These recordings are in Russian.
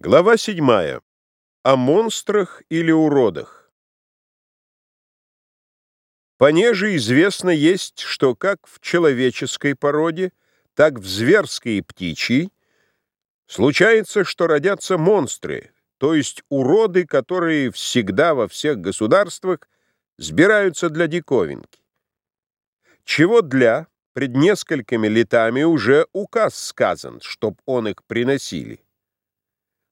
Глава 7. О монстрах или уродах. Понеже известно есть, что как в человеческой породе, так в зверской и птичьей случается, что родятся монстры, то есть уроды, которые всегда во всех государствах сбираются для диковинки. Чего для, пред несколькими летами уже указ сказан, чтоб он их приносили.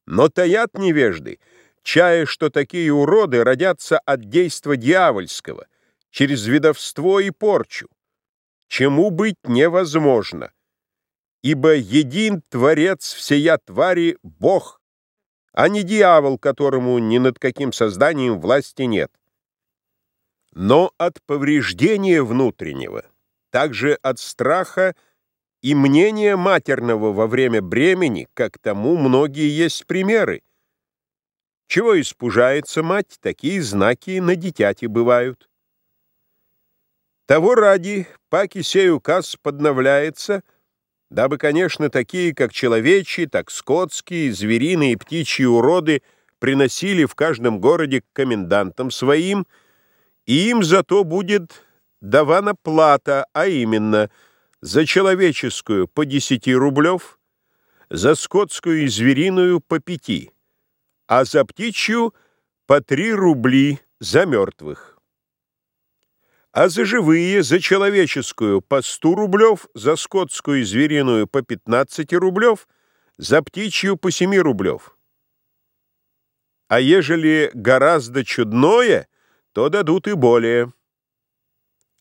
Но таят невежды, чая, что такие уроды родятся от действа дьявольского, через видовство и порчу, чему быть невозможно, ибо един Творец всея твари — Бог, а не дьявол, которому ни над каким созданием власти нет. Но от повреждения внутреннего, также от страха и мнение матерного во время бремени, как тому многие есть примеры. Чего испужается мать, такие знаки на дитяти бывают. Того ради, паки сей указ подновляется, дабы, конечно, такие, как человечьи, так скотские, звериные и птичьи уроды приносили в каждом городе к комендантам своим, и им зато будет давана плата, а именно — за человеческую по 10 рублев, за скотскую и звериную по 5, а за птичью по 3 рубли за мертвых. А за живые, за человеческую по 100 рублев, за скотскую и звериную по 15 рублев, за птичью по 7 рублев. А ежели гораздо чудное, то дадут и более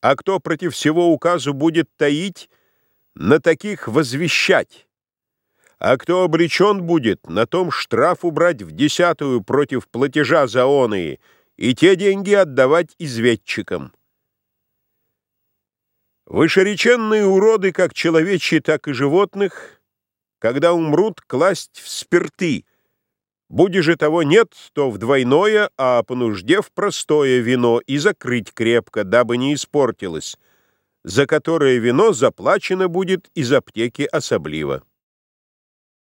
а кто против всего указу будет таить, на таких возвещать, а кто обречен будет, на том штраф убрать в десятую против платежа за оные и те деньги отдавать изведчикам. Вышереченные уроды, как человечьи, так и животных, когда умрут, класть в спирты — Буди же того нет, то в двойное, а по нужде в простое вино и закрыть крепко, дабы не испортилось, за которое вино заплачено будет из аптеки особливо.